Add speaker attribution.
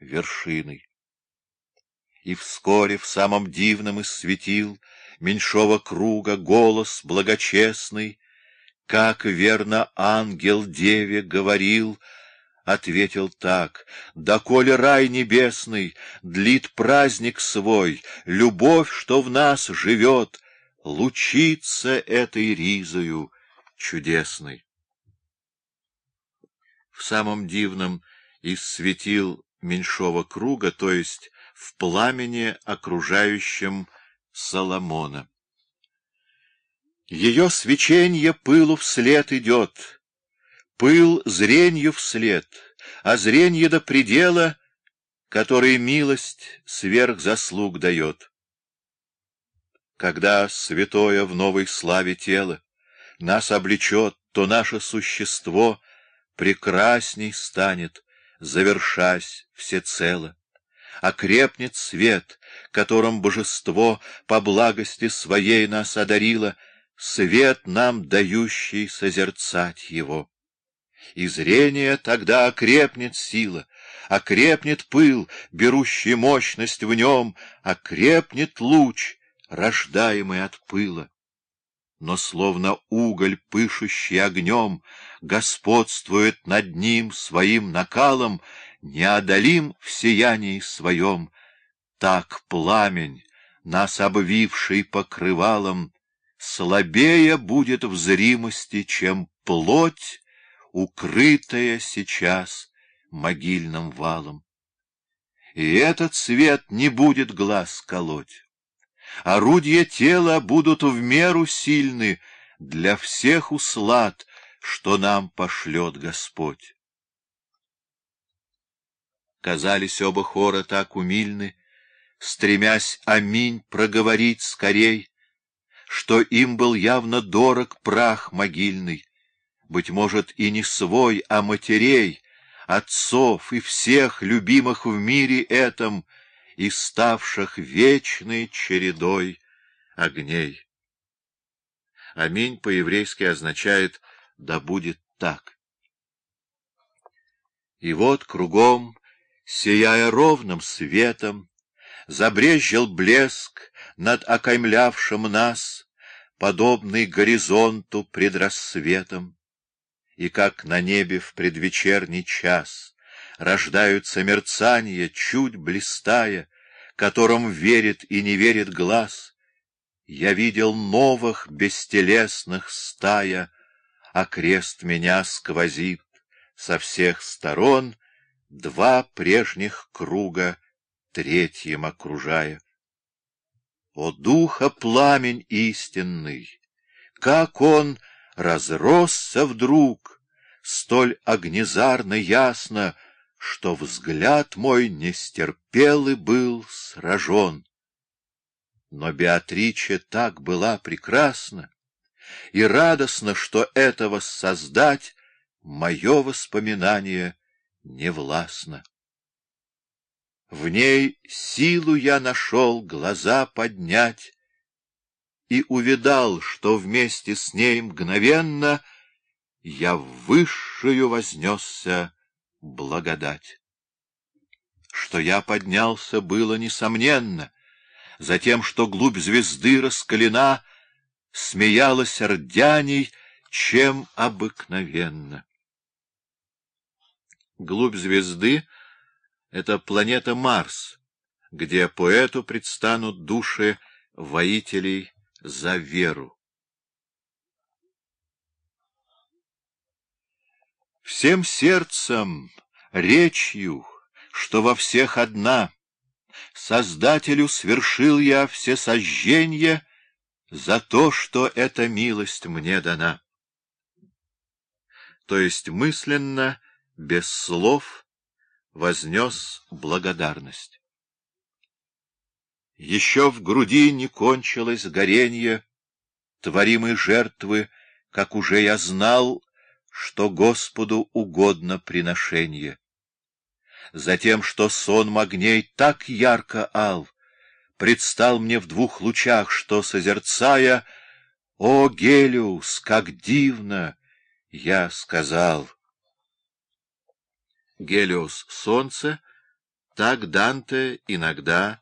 Speaker 1: вершиной. И вскоре в самом дивном из светил меньшого круга голос благочестный, как верно ангел деве говорил, ответил так, «Доколе рай небесный длит праздник свой, любовь, что в нас живет, лучится этой ризою чудесной». В самом дивном из светил меньшого круга, то есть в пламени, окружающем Соломона. Ее свеченье пылу вслед идет, пыл зренью вслед, а зренье до предела, который милость сверх заслуг дает. Когда святое в новой славе тело нас облечет, то наше существо прекрасней станет, завершась всецело. Окрепнет свет, которым божество по благости своей нас одарило, свет нам дающий созерцать его. И зрение тогда окрепнет сила, окрепнет пыл, берущий мощность в нем, окрепнет луч, рождаемый от пыла. Но словно уголь, пышущий огнем, господствует над ним своим накалом, неодолим в сиянии своем, так пламень, нас обвивший покрывалом, слабее будет в зримости, чем плоть, укрытая сейчас могильным валом. И этот свет не будет глаз колоть. Орудия тела будут в меру сильны для всех услад, что нам пошлет Господь. Казались оба хора так умильны, стремясь «Аминь» проговорить скорей, что им был явно дорог прах могильный, быть может, и не свой, а матерей, отцов и всех любимых в мире этом и ставших вечной чередой огней. Аминь по-еврейски означает «да будет так». И вот кругом, сияя ровным светом, забрезжил блеск над окаймлявшим нас, подобный горизонту пред рассветом и как на небе в предвечерний час рождаются мерцания, чуть блистая, которым верит и не верит глаз. Я видел новых бестелесных стая, а крест меня сквозит со всех сторон, два прежних круга третьим окружая. О, духа пламень истинный! Как он разросся вдруг, столь огнезарно ясно, что взгляд мой нестерпелый был сражен. Но Беатриче так была прекрасна, и радостно, что этого создать мое воспоминание не властно. В ней силу я нашел глаза поднять, и увидал, что вместе с ней мгновенно я в высшую вознесся благодать. Что я поднялся, было несомненно, затем, что глубь звезды раскалена, смеялась рдяней, чем обыкновенно. Глубь звезды — это планета Марс, где поэту предстанут души воителей за веру. Всем сердцем, речью, что во всех одна, Создателю свершил я все сожженье за то, что эта милость мне дана. То есть мысленно, без слов, вознес благодарность. Еще в груди не кончилось горенье творимой жертвы, как уже я знал, что Господу угодно приношение. Затем, что сон огней так ярко ал, предстал мне в двух лучах, что, созерцая, «О, Гелиус, как дивно!» я сказал. Гелиос — солнце, Так Данте иногда